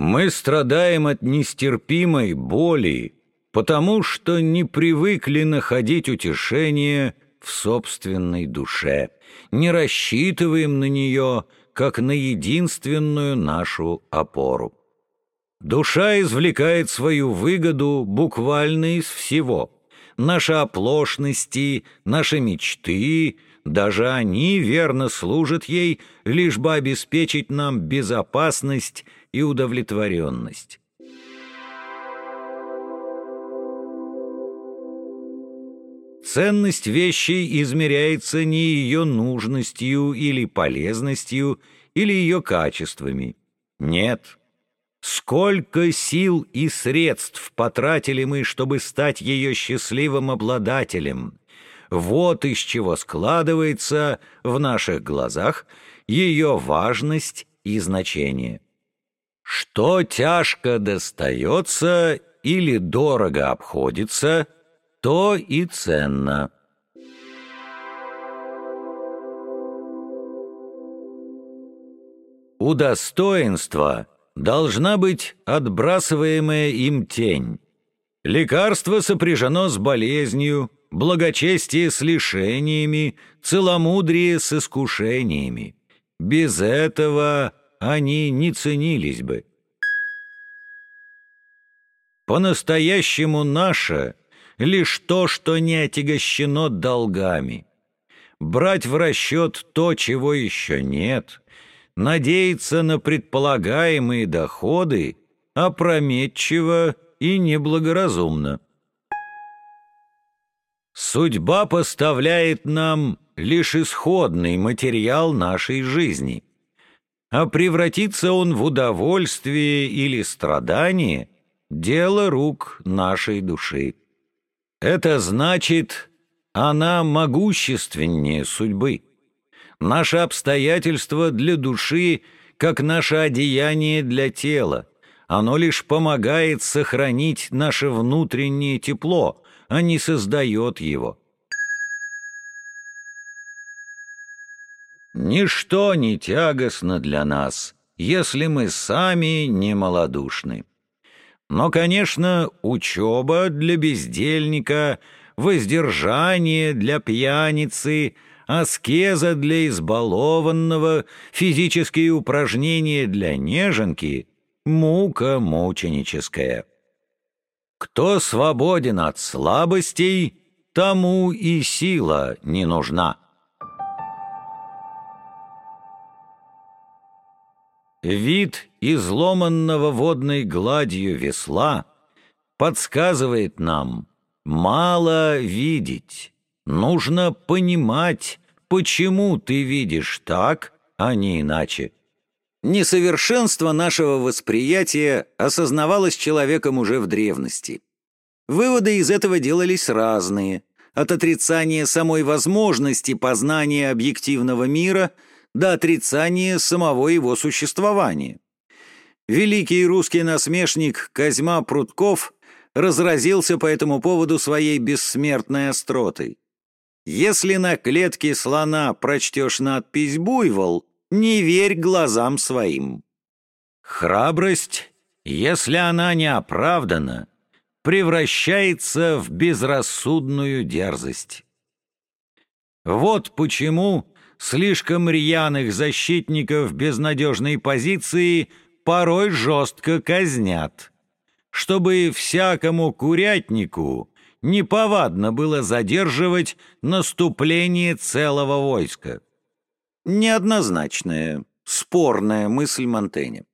Мы страдаем от нестерпимой боли, потому что не привыкли находить утешение в собственной душе, не рассчитываем на нее, как на единственную нашу опору. Душа извлекает свою выгоду буквально из всего. Наши оплошности, наши мечты, даже они верно служат ей, лишь бы обеспечить нам безопасность и удовлетворенность. Ценность вещей измеряется не ее нужностью или полезностью, или ее качествами. Нет. Сколько сил и средств потратили мы, чтобы стать ее счастливым обладателем. Вот из чего складывается в наших глазах ее важность и значение. Что тяжко достается или дорого обходится, то и ценно. У достоинства должна быть отбрасываемая им тень. Лекарство сопряжено с болезнью, благочестие с лишениями, целомудрие с искушениями. Без этого они не ценились бы. По-настоящему наше лишь то, что не отягощено долгами. Брать в расчет то, чего еще нет, надеяться на предполагаемые доходы опрометчиво и неблагоразумно. Судьба поставляет нам лишь исходный материал нашей жизни, а превратится он в удовольствие или страдание – дело рук нашей души. Это значит, она могущественнее судьбы. Наше обстоятельство для души, как наше одеяние для тела. Оно лишь помогает сохранить наше внутреннее тепло, а не создает его. Ничто не тягостно для нас, если мы сами не малодушны. Но, конечно, учеба для бездельника, воздержание для пьяницы, аскеза для избалованного, физические упражнения для неженки — мука мученическая. Кто свободен от слабостей, тому и сила не нужна. Вид изломанного водной гладью весла подсказывает нам «мало видеть». Нужно понимать, почему ты видишь так, а не иначе. Несовершенство нашего восприятия осознавалось человеком уже в древности. Выводы из этого делались разные, от отрицания самой возможности познания объективного мира – до отрицания самого его существования. Великий русский насмешник Козьма Прутков разразился по этому поводу своей бессмертной остротой. «Если на клетке слона прочтешь надпись «Буйвол», не верь глазам своим». Храбрость, если она не оправдана, превращается в безрассудную дерзость. Вот почему слишком рьяных защитников безнадежной позиции порой жестко казнят, чтобы всякому курятнику неповадно было задерживать наступление целого войска. Неоднозначная, спорная мысль Монтэня.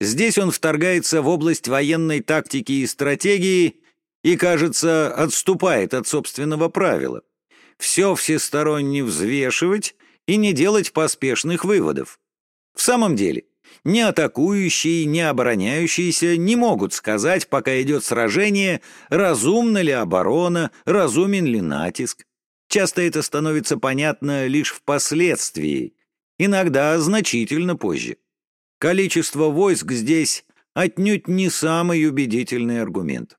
Здесь он вторгается в область военной тактики и стратегии и, кажется, отступает от собственного правила. Все всесторонне взвешивать и не делать поспешных выводов. В самом деле, ни атакующие, ни обороняющиеся не могут сказать, пока идет сражение, разумна ли оборона, разумен ли натиск. Часто это становится понятно лишь впоследствии, иногда значительно позже. Количество войск здесь отнюдь не самый убедительный аргумент.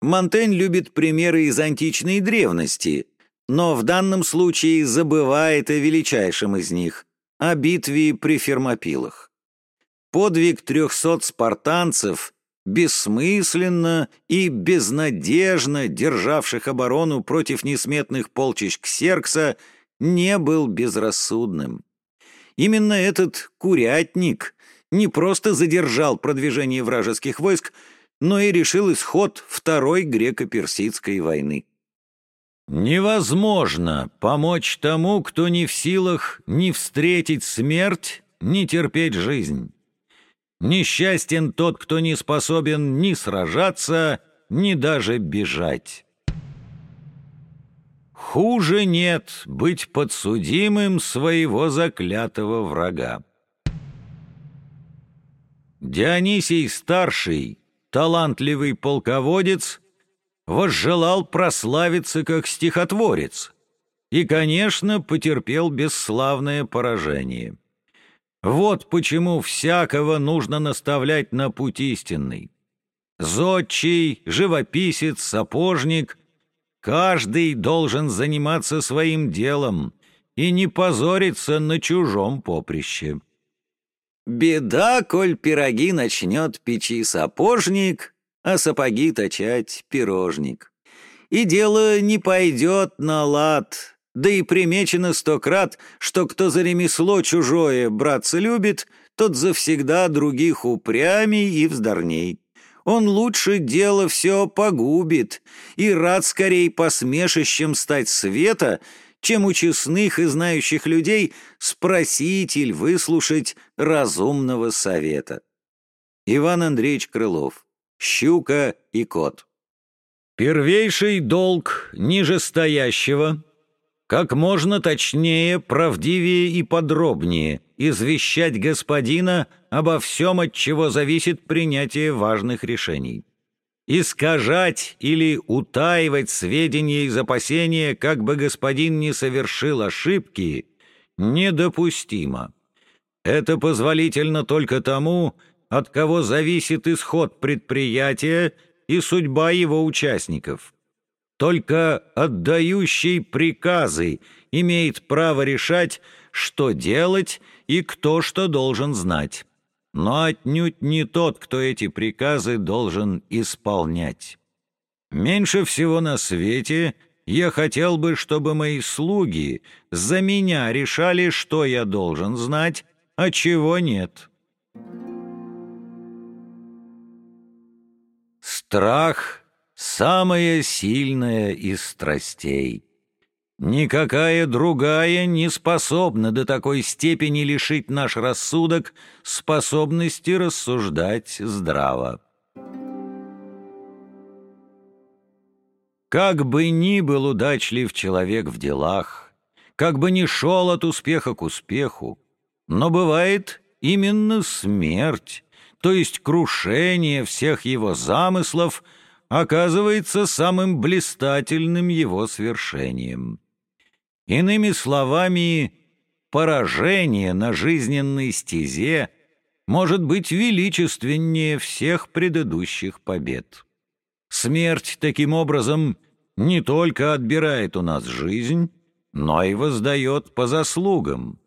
Монтень любит примеры из античной древности, но в данном случае забывает о величайшем из них — о битве при Фермопилах. подвиг трехсот спартанцев, бессмысленно и безнадежно державших оборону против несметных полчищ Ксеркса, не был безрассудным. Именно этот курятник не просто задержал продвижение вражеских войск, но и решил исход Второй греко-персидской войны. Невозможно помочь тому, кто не в силах ни встретить смерть, ни терпеть жизнь. Несчастен тот, кто не способен ни сражаться, ни даже бежать. Хуже нет быть подсудимым своего заклятого врага. Дионисий Старший, талантливый полководец, возжелал прославиться как стихотворец и, конечно, потерпел бесславное поражение. Вот почему всякого нужно наставлять на путь истинный. Зодчий, живописец, сапожник — Каждый должен заниматься своим делом и не позориться на чужом поприще. Беда, коль пироги начнет печи сапожник, а сапоги точать пирожник. И дело не пойдет на лад, да и примечено сто крат, что кто за ремесло чужое браться любит, тот завсегда других упрямей и вздорней он лучше дело все погубит и рад скорей посмешищем стать света, чем у честных и знающих людей спросить или выслушать разумного совета. Иван Андреевич Крылов. Щука и кот. Первейший долг нижестоящего — как можно точнее, правдивее и подробнее извещать господина обо всем, от чего зависит принятие важных решений. Искажать или утаивать сведения из опасения, как бы господин не совершил ошибки, недопустимо. Это позволительно только тому, от кого зависит исход предприятия и судьба его участников. Только отдающий приказы имеет право решать, что делать и кто что должен знать. Но отнюдь не тот, кто эти приказы должен исполнять. Меньше всего на свете я хотел бы, чтобы мои слуги за меня решали, что я должен знать, а чего нет. Страх — самая сильная из страстей. Никакая другая не способна до такой степени лишить наш рассудок способности рассуждать здраво. Как бы ни был удачлив человек в делах, как бы ни шел от успеха к успеху, но бывает именно смерть, то есть крушение всех его замыслов — оказывается самым блистательным его свершением. Иными словами, поражение на жизненной стезе может быть величественнее всех предыдущих побед. Смерть, таким образом, не только отбирает у нас жизнь, но и воздает по заслугам.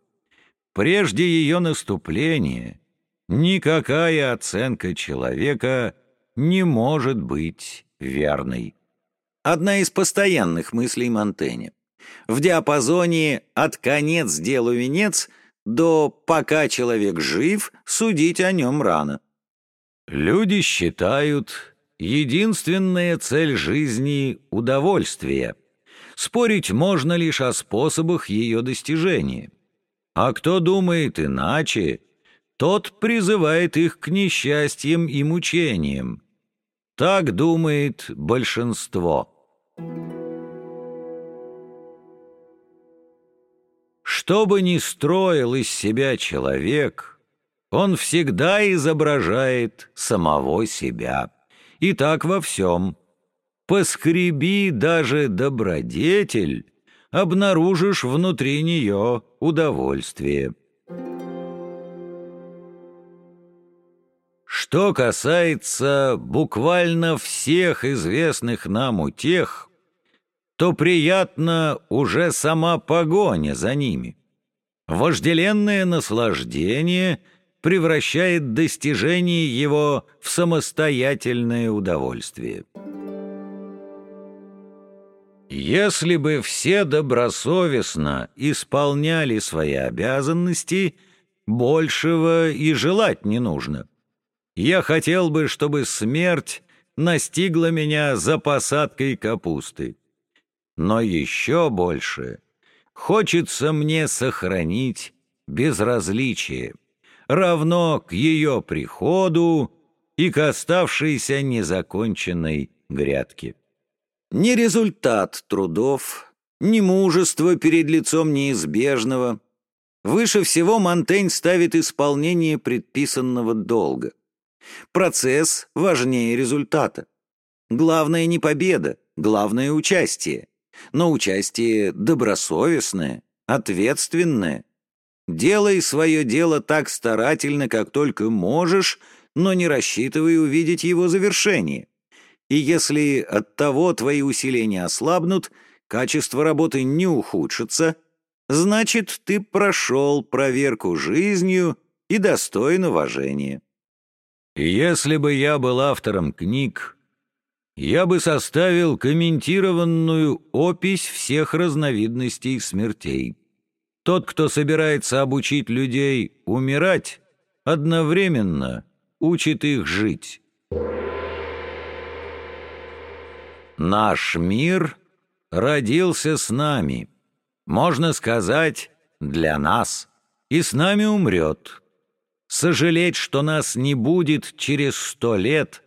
Прежде ее наступления никакая оценка человека — не может быть верной. Одна из постоянных мыслей Монтэня. В диапазоне «от конец делу венец» до «пока человек жив, судить о нем рано». Люди считают, единственная цель жизни — удовольствие. Спорить можно лишь о способах ее достижения. А кто думает иначе, тот призывает их к несчастьям и мучениям, так думает большинство. Что бы ни строил из себя человек, он всегда изображает самого себя. И так во всем. Поскреби даже добродетель, обнаружишь внутри нее удовольствие. Что касается буквально всех известных нам утех, то приятна уже сама погоня за ними. Вожделенное наслаждение превращает достижение его в самостоятельное удовольствие. Если бы все добросовестно исполняли свои обязанности, большего и желать не нужно. Я хотел бы, чтобы смерть настигла меня за посадкой капусты. Но еще больше хочется мне сохранить безразличие, равно к ее приходу и к оставшейся незаконченной грядке. Не результат трудов, не мужество перед лицом неизбежного. Выше всего Монтень ставит исполнение предписанного долга. Процесс важнее результата. Главное не победа, главное участие. Но участие добросовестное, ответственное. Делай свое дело так старательно, как только можешь, но не рассчитывай увидеть его завершение. И если от того твои усилия не ослабнут, качество работы не ухудшится, значит, ты прошел проверку жизнью и достоин уважения. Если бы я был автором книг, я бы составил комментированную опись всех разновидностей смертей. Тот, кто собирается обучить людей умирать, одновременно учит их жить. Наш мир родился с нами, можно сказать, для нас, и с нами умрет. Сожалеть, что нас не будет через сто лет,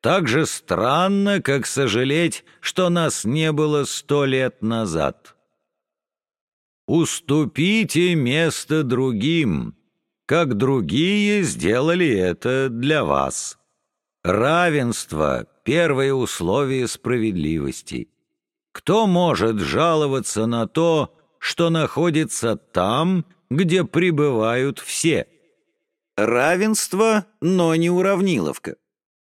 так же странно, как сожалеть, что нас не было сто лет назад. Уступите место другим, как другие сделали это для вас. Равенство — первое условие справедливости. Кто может жаловаться на то, что находится там, где пребывают все? Равенство, но не уравниловка.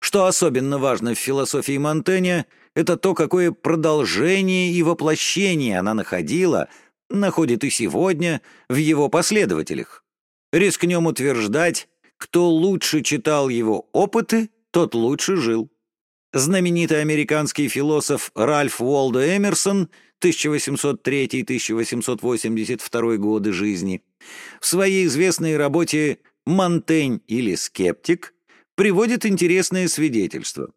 Что особенно важно в философии Монтэня, это то, какое продолжение и воплощение она находила, находит и сегодня в его последователях. Рискнем утверждать, кто лучше читал его опыты, тот лучше жил. Знаменитый американский философ Ральф Уолдо Эмерсон 1803-1882 годы жизни в своей известной работе «Монтень или скептик» приводит интересное свидетельство.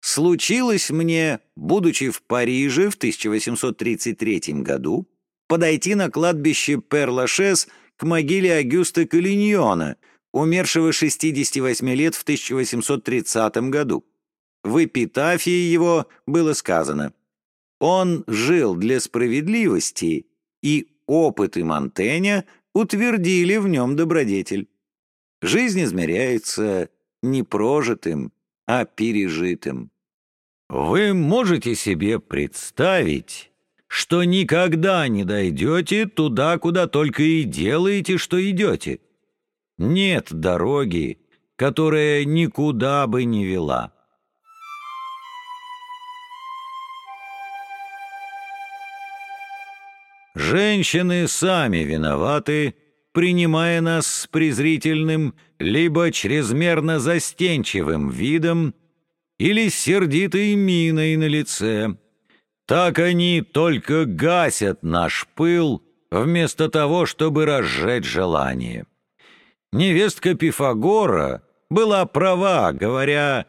«Случилось мне, будучи в Париже в 1833 году, подойти на кладбище Пер-Лашес к могиле Агюста Калиньона, умершего 68 лет в 1830 году. В эпитафии его было сказано «Он жил для справедливости, и опыты Монтэня утвердили в нем добродетель. Жизнь измеряется не прожитым, а пережитым». Вы можете себе представить, что никогда не дойдете туда, куда только и делаете, что идете. Нет дороги, которая никуда бы не вела. Женщины сами виноваты, принимая нас с презрительным, либо чрезмерно застенчивым видом, или сердитой миной на лице. Так они только гасят наш пыл, вместо того, чтобы разжечь желание. Невестка Пифагора была права, говоря,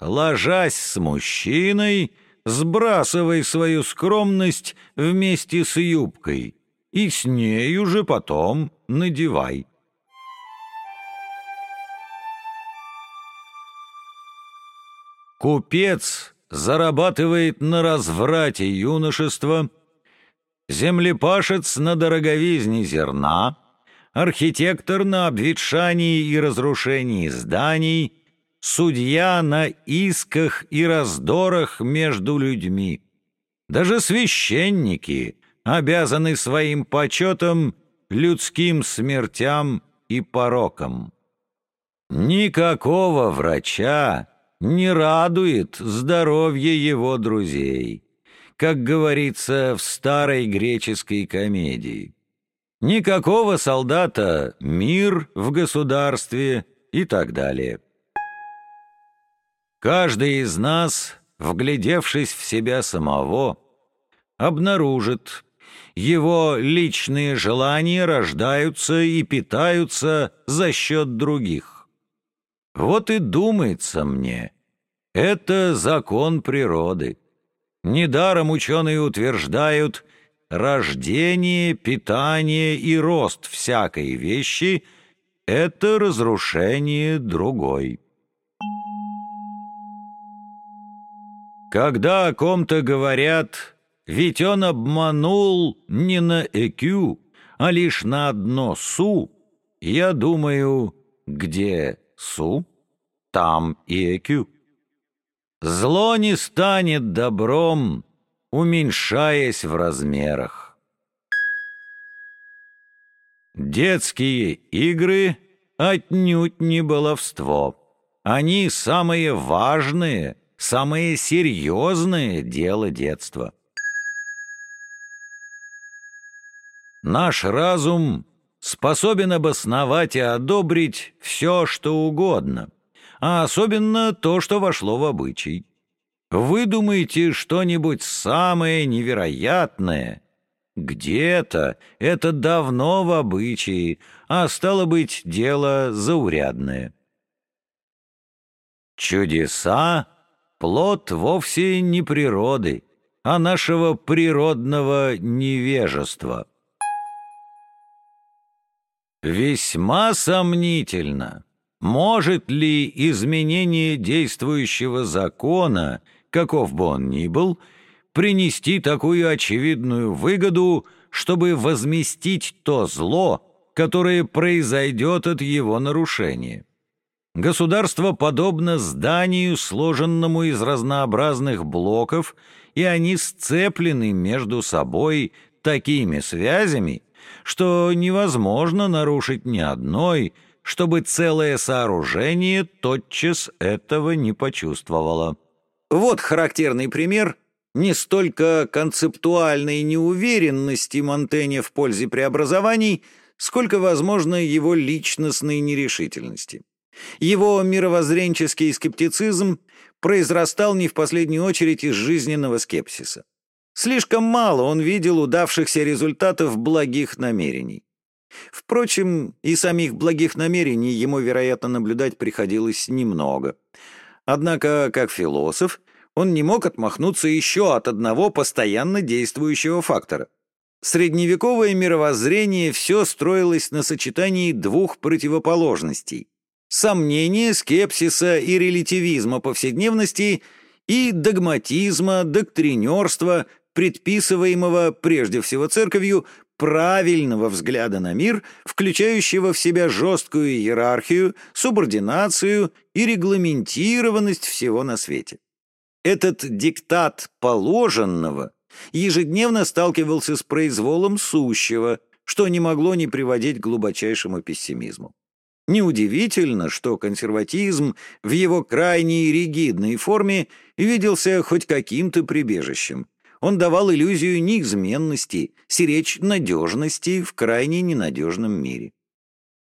ложась с мужчиной, сбрасывай свою скромность вместе с юбкой и с ней уже потом надевай. Купец зарабатывает на разврате юношества, землепашец на дороговизне зерна, архитектор на обветшании и разрушении зданий — судья на исках и раздорах между людьми. Даже священники обязаны своим почетом людским смертям и порокам. Никакого врача не радует здоровье его друзей, как говорится в старой греческой комедии. Никакого солдата мир в государстве и так далее. Каждый из нас, вглядевшись в себя самого, обнаружит, его личные желания рождаются и питаются за счет других. Вот и думается мне, это закон природы. Недаром ученые утверждают, рождение, питание и рост всякой вещи — это разрушение другой. Когда о ком-то говорят ведь он обманул не на ЭКЮ, а лишь на одно СУ. Я думаю, где СУ, там и ЭКЮ. Зло не станет добром, уменьшаясь в размерах. Детские игры отнюдь не баловство. Они самое важное, самое серьезное дело детства. Наш разум способен обосновать и одобрить все, что угодно, а особенно то, что вошло в обычай. Выдумайте что-нибудь самое невероятное. Где-то это давно в обычае, а стало быть, дело заурядное. Чудеса — плод вовсе не природы, а нашего природного невежества. Весьма сомнительно, может ли изменение действующего закона, каков бы он ни был, принести такую очевидную выгоду, чтобы возместить то зло, которое произойдет от его нарушения. Государство подобно зданию, сложенному из разнообразных блоков, и они сцеплены между собой такими связями, что невозможно нарушить ни одной, чтобы целое сооружение тотчас этого не почувствовало. Вот характерный пример не столько концептуальной неуверенности Монтэня в пользе преобразований, сколько, возможно, его личностной нерешительности. Его мировоззренческий скептицизм произрастал не в последнюю очередь из жизненного скепсиса. Слишком мало он видел удавшихся результатов благих намерений. Впрочем, и самих благих намерений ему, вероятно, наблюдать приходилось немного. Однако, как философ, он не мог отмахнуться еще от одного постоянно действующего фактора. Средневековое мировоззрение все строилось на сочетании двух противоположностей – сомнения, скепсиса и релятивизма повседневности и догматизма, доктринерства, предписываемого прежде всего церковью правильного взгляда на мир, включающего в себя жесткую иерархию, субординацию и регламентированность всего на свете. Этот диктат положенного ежедневно сталкивался с произволом сущего, что не могло не приводить к глубочайшему пессимизму. Неудивительно, что консерватизм в его крайней ригидной форме виделся хоть каким-то прибежищем, он давал иллюзию неизменности, сиречь надежности в крайне ненадежном мире.